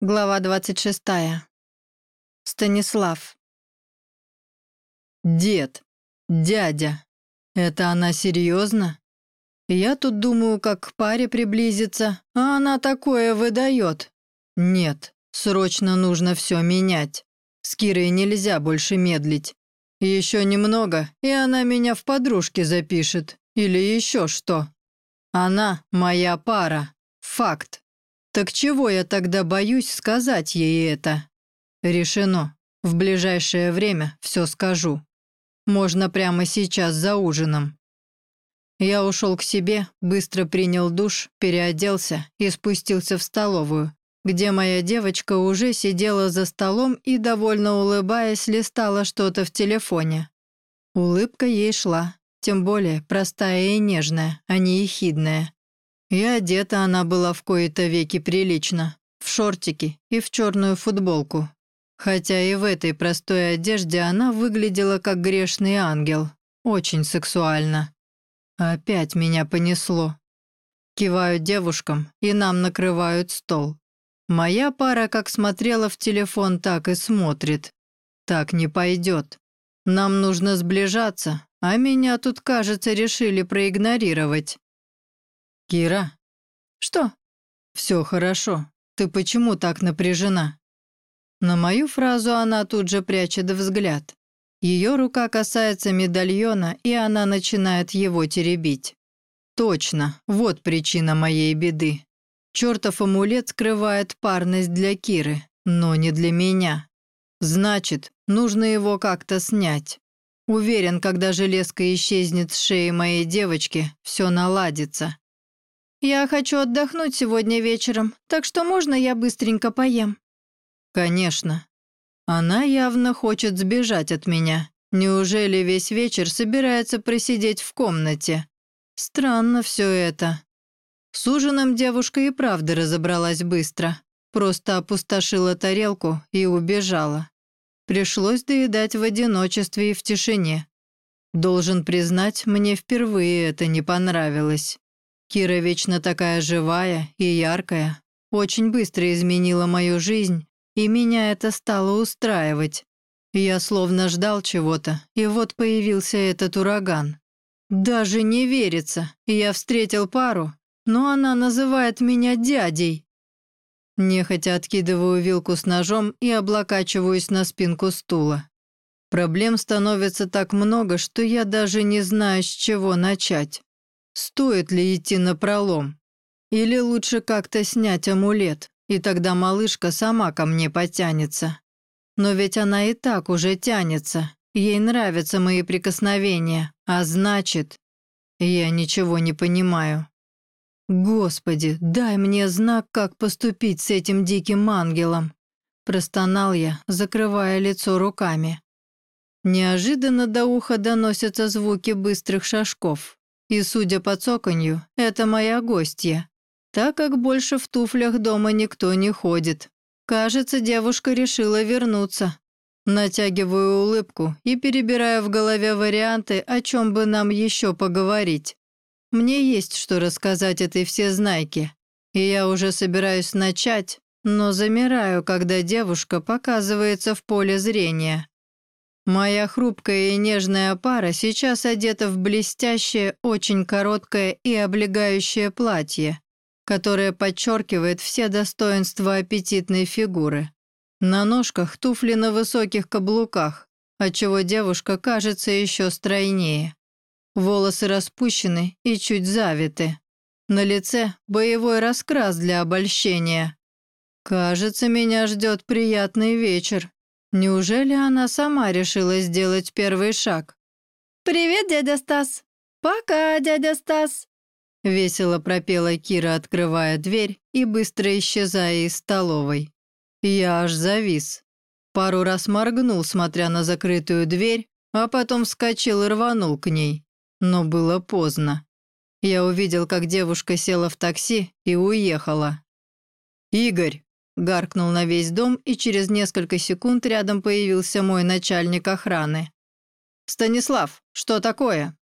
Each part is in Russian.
Глава 26. Станислав. «Дед, дядя, это она серьезно? Я тут думаю, как к паре приблизиться, а она такое выдает. Нет, срочно нужно все менять. С Кирой нельзя больше медлить. Еще немного, и она меня в подружки запишет. Или еще что. Она моя пара. Факт. Так чего я тогда боюсь сказать ей это? Решено. В ближайшее время все скажу. Можно прямо сейчас за ужином. Я ушел к себе, быстро принял душ, переоделся и спустился в столовую, где моя девочка уже сидела за столом и, довольно улыбаясь, листала что-то в телефоне. Улыбка ей шла, тем более простая и нежная, а не ехидная. И одета она была в кои-то веки прилично, в шортики и в черную футболку. Хотя и в этой простой одежде она выглядела как грешный ангел, очень сексуально. Опять меня понесло. Киваю девушкам, и нам накрывают стол. Моя пара как смотрела в телефон, так и смотрит. Так не пойдет. Нам нужно сближаться, а меня тут, кажется, решили проигнорировать. «Кира?» «Что?» «Все хорошо. Ты почему так напряжена?» На мою фразу она тут же прячет взгляд. Ее рука касается медальона, и она начинает его теребить. Точно, вот причина моей беды. Чертов амулет скрывает парность для Киры, но не для меня. Значит, нужно его как-то снять. Уверен, когда железка исчезнет с шеи моей девочки, все наладится. «Я хочу отдохнуть сегодня вечером, так что можно я быстренько поем?» «Конечно. Она явно хочет сбежать от меня. Неужели весь вечер собирается просидеть в комнате? Странно все это». С ужином девушка и правда разобралась быстро. Просто опустошила тарелку и убежала. Пришлось доедать в одиночестве и в тишине. Должен признать, мне впервые это не понравилось. Кира вечно такая живая и яркая, очень быстро изменила мою жизнь, и меня это стало устраивать. Я словно ждал чего-то, и вот появился этот ураган. Даже не верится, я встретил пару, но она называет меня дядей. Нехотя откидываю вилку с ножом и облокачиваюсь на спинку стула. Проблем становится так много, что я даже не знаю, с чего начать. Стоит ли идти на пролом? Или лучше как-то снять амулет, и тогда малышка сама ко мне потянется? Но ведь она и так уже тянется. Ей нравятся мои прикосновения, а значит... Я ничего не понимаю. Господи, дай мне знак, как поступить с этим диким ангелом. Простонал я, закрывая лицо руками. Неожиданно до уха доносятся звуки быстрых шажков. И, судя по цоканью, это моя гостья, так как больше в туфлях дома никто не ходит. Кажется, девушка решила вернуться. Натягиваю улыбку и перебираю в голове варианты, о чем бы нам еще поговорить. Мне есть что рассказать этой всезнайке, и я уже собираюсь начать, но замираю, когда девушка показывается в поле зрения. Моя хрупкая и нежная пара сейчас одета в блестящее, очень короткое и облегающее платье, которое подчеркивает все достоинства аппетитной фигуры. На ножках туфли на высоких каблуках, отчего девушка кажется еще стройнее. Волосы распущены и чуть завиты. На лице боевой раскрас для обольщения. Кажется, меня ждет приятный вечер. Неужели она сама решила сделать первый шаг? «Привет, дядя Стас!» «Пока, дядя Стас!» Весело пропела Кира, открывая дверь и быстро исчезая из столовой. Я аж завис. Пару раз моргнул, смотря на закрытую дверь, а потом вскочил и рванул к ней. Но было поздно. Я увидел, как девушка села в такси и уехала. «Игорь!» Гаркнул на весь дом, и через несколько секунд рядом появился мой начальник охраны. «Станислав, что такое?»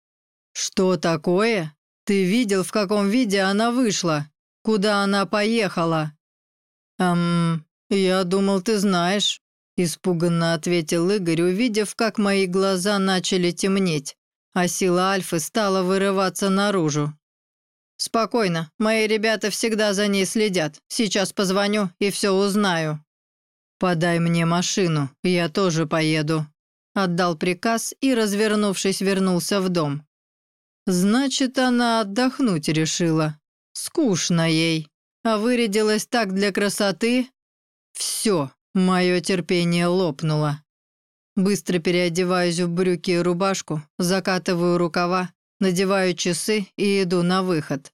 «Что такое? Ты видел, в каком виде она вышла? Куда она поехала?» «Эм, «Я думал, ты знаешь», – испуганно ответил Игорь, увидев, как мои глаза начали темнеть, а сила Альфы стала вырываться наружу. «Спокойно, мои ребята всегда за ней следят. Сейчас позвоню и все узнаю». «Подай мне машину, я тоже поеду», – отдал приказ и, развернувшись, вернулся в дом. «Значит, она отдохнуть решила. Скучно ей. А вырядилась так для красоты, все, мое терпение лопнуло. Быстро переодеваюсь в брюки и рубашку, закатываю рукава, надеваю часы и иду на выход.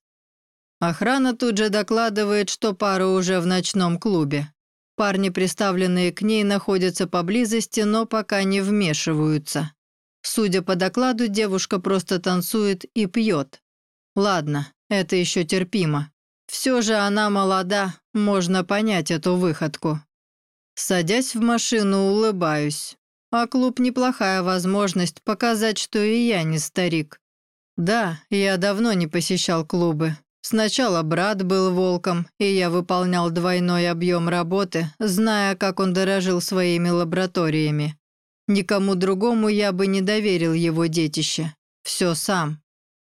Охрана тут же докладывает, что пара уже в ночном клубе. Парни, приставленные к ней, находятся поблизости, но пока не вмешиваются. Судя по докладу, девушка просто танцует и пьет. Ладно, это еще терпимо. Все же она молода, можно понять эту выходку. Садясь в машину, улыбаюсь. А клуб – неплохая возможность показать, что и я не старик. Да, я давно не посещал клубы. Сначала брат был волком, и я выполнял двойной объем работы, зная, как он дорожил своими лабораториями. Никому другому я бы не доверил его детище. Все сам.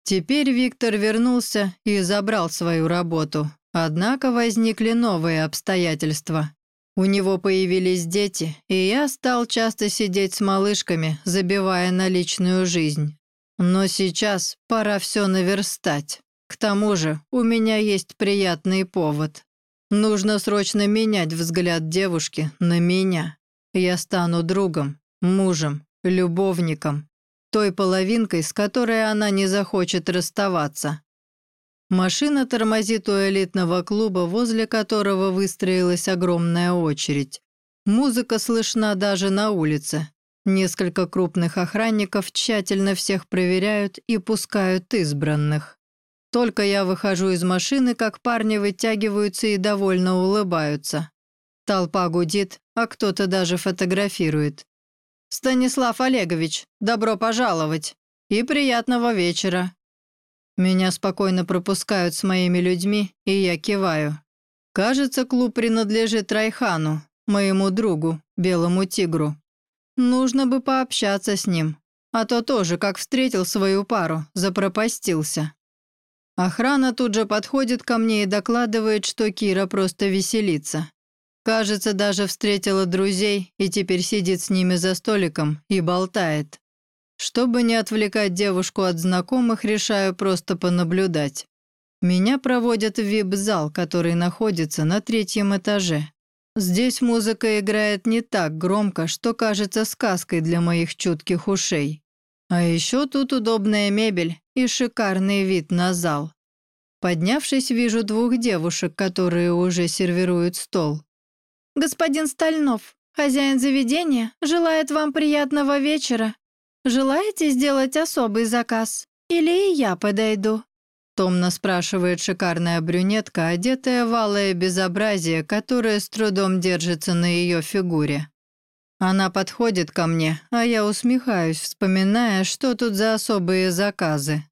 Теперь Виктор вернулся и забрал свою работу. Однако возникли новые обстоятельства. У него появились дети, и я стал часто сидеть с малышками, забивая на личную жизнь. Но сейчас пора все наверстать. К тому же у меня есть приятный повод. Нужно срочно менять взгляд девушки на меня. Я стану другом, мужем, любовником, той половинкой, с которой она не захочет расставаться. Машина тормозит у элитного клуба, возле которого выстроилась огромная очередь. Музыка слышна даже на улице. Несколько крупных охранников тщательно всех проверяют и пускают избранных. Только я выхожу из машины, как парни вытягиваются и довольно улыбаются. Толпа гудит, а кто-то даже фотографирует. «Станислав Олегович, добро пожаловать! И приятного вечера!» Меня спокойно пропускают с моими людьми, и я киваю. Кажется, клуб принадлежит Райхану, моему другу, белому тигру. Нужно бы пообщаться с ним, а то тоже, как встретил свою пару, запропастился. Охрана тут же подходит ко мне и докладывает, что Кира просто веселится. Кажется, даже встретила друзей и теперь сидит с ними за столиком и болтает. Чтобы не отвлекать девушку от знакомых, решаю просто понаблюдать. Меня проводят в вип-зал, который находится на третьем этаже. Здесь музыка играет не так громко, что кажется сказкой для моих чутких ушей. А еще тут удобная мебель и шикарный вид на зал. Поднявшись, вижу двух девушек, которые уже сервируют стол. «Господин Стальнов, хозяин заведения, желает вам приятного вечера. Желаете сделать особый заказ? Или и я подойду?» Томно спрашивает шикарная брюнетка, одетая в алое безобразие, которое с трудом держится на ее фигуре. Она подходит ко мне, а я усмехаюсь, вспоминая, что тут за особые заказы.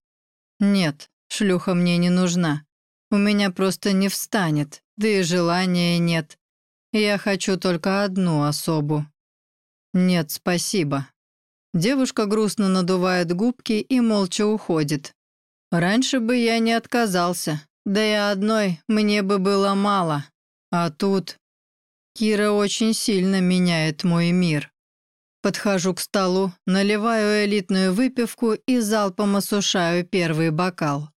Нет, шлюха мне не нужна. У меня просто не встанет, да и желания нет. Я хочу только одну особу. Нет, спасибо. Девушка грустно надувает губки и молча уходит. Раньше бы я не отказался, да и одной мне бы было мало. А тут... Кира очень сильно меняет мой мир. Подхожу к столу, наливаю элитную выпивку и залпом осушаю первый бокал.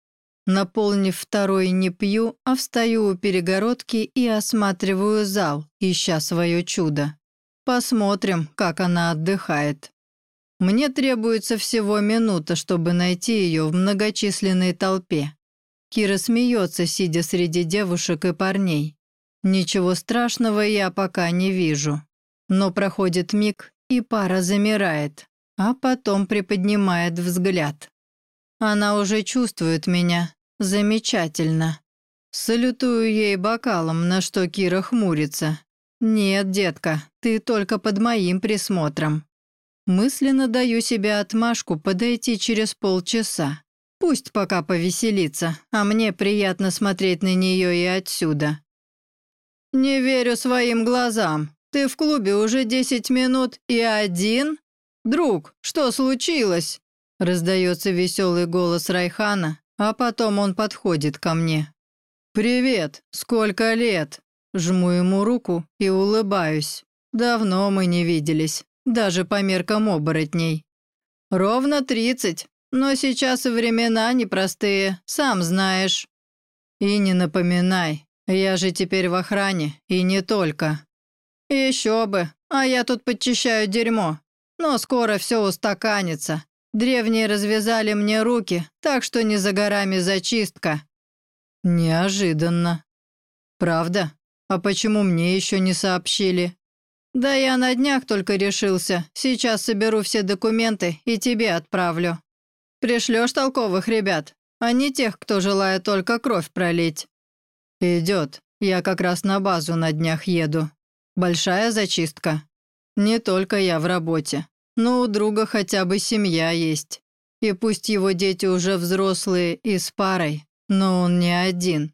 Наполнив второй, не пью, а встаю у перегородки и осматриваю зал, ища свое чудо. Посмотрим, как она отдыхает. Мне требуется всего минута, чтобы найти ее в многочисленной толпе. Кира смеется, сидя среди девушек и парней. Ничего страшного я пока не вижу. Но проходит миг, и пара замирает, а потом приподнимает взгляд. Она уже чувствует меня. Замечательно. Салютую ей бокалом, на что Кира хмурится. «Нет, детка, ты только под моим присмотром». Мысленно даю себе отмашку подойти через полчаса. Пусть пока повеселится, а мне приятно смотреть на нее и отсюда. «Не верю своим глазам. Ты в клубе уже десять минут и один? Друг, что случилось?» Раздается веселый голос Райхана, а потом он подходит ко мне. «Привет, сколько лет?» Жму ему руку и улыбаюсь. Давно мы не виделись, даже по меркам оборотней. Ровно тридцать, но сейчас времена непростые, сам знаешь. И не напоминай, я же теперь в охране, и не только. Еще бы, а я тут подчищаю дерьмо. Но скоро все устаканится. Древние развязали мне руки, так что не за горами зачистка. Неожиданно. Правда? А почему мне еще не сообщили? Да я на днях только решился. Сейчас соберу все документы и тебе отправлю. Пришлешь толковых ребят, а не тех, кто желает только кровь пролить. Идет. Я как раз на базу на днях еду. Большая зачистка. Не только я в работе, но у друга хотя бы семья есть. И пусть его дети уже взрослые и с парой, но он не один.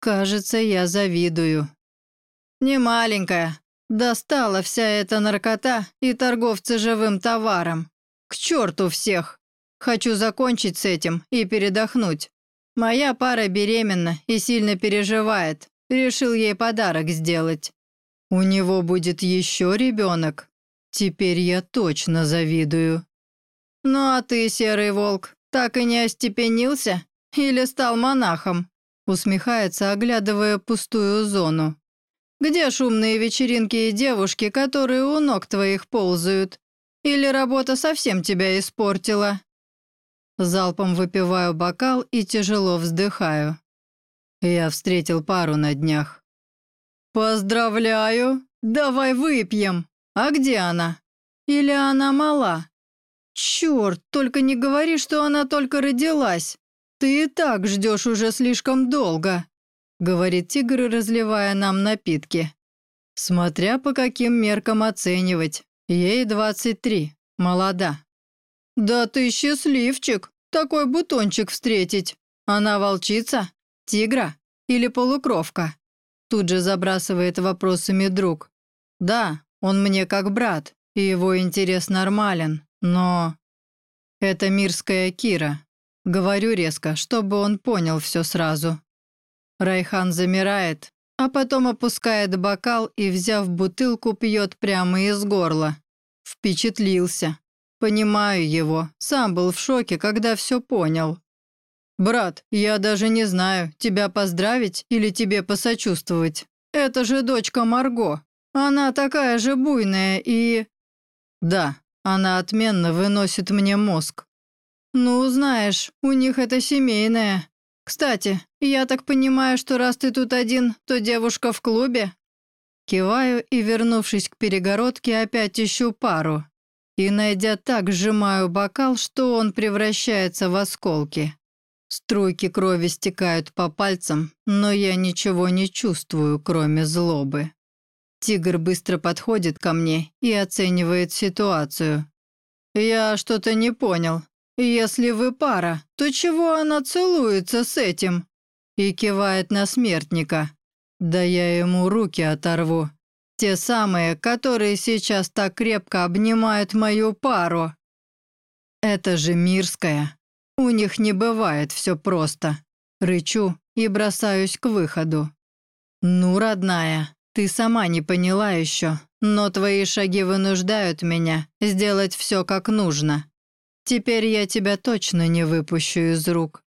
Кажется, я завидую. Не маленькая. Достала вся эта наркота и торговцы живым товаром. К черту всех. Хочу закончить с этим и передохнуть. Моя пара беременна и сильно переживает. Решил ей подарок сделать. У него будет еще ребенок. Теперь я точно завидую. Ну а ты, серый волк, так и не остепенился? Или стал монахом?» Усмехается, оглядывая пустую зону. «Где шумные вечеринки и девушки, которые у ног твоих ползают? Или работа совсем тебя испортила?» Залпом выпиваю бокал и тяжело вздыхаю. Я встретил пару на днях. «Поздравляю! Давай выпьем! А где она? Или она мала? Черт, только не говори, что она только родилась!» «Ты и так ждешь уже слишком долго», — говорит тигр, разливая нам напитки. Смотря по каким меркам оценивать. Ей 23, молода. «Да ты счастливчик, такой бутончик встретить. Она волчица, тигра или полукровка?» Тут же забрасывает вопросами друг. «Да, он мне как брат, и его интерес нормален, но...» «Это мирская Кира, Говорю резко, чтобы он понял все сразу. Райхан замирает, а потом опускает бокал и, взяв бутылку, пьет прямо из горла. Впечатлился. Понимаю его, сам был в шоке, когда все понял. «Брат, я даже не знаю, тебя поздравить или тебе посочувствовать. Это же дочка Марго. Она такая же буйная и...» «Да, она отменно выносит мне мозг. «Ну, знаешь, у них это семейное. Кстати, я так понимаю, что раз ты тут один, то девушка в клубе?» Киваю и, вернувшись к перегородке, опять ищу пару. И, найдя так, сжимаю бокал, что он превращается в осколки. Струйки крови стекают по пальцам, но я ничего не чувствую, кроме злобы. Тигр быстро подходит ко мне и оценивает ситуацию. «Я что-то не понял. «Если вы пара, то чего она целуется с этим?» И кивает на смертника. «Да я ему руки оторву. Те самые, которые сейчас так крепко обнимают мою пару». «Это же Мирская. У них не бывает все просто». Рычу и бросаюсь к выходу. «Ну, родная, ты сама не поняла еще, но твои шаги вынуждают меня сделать все как нужно. Теперь я тебя точно не выпущу из рук.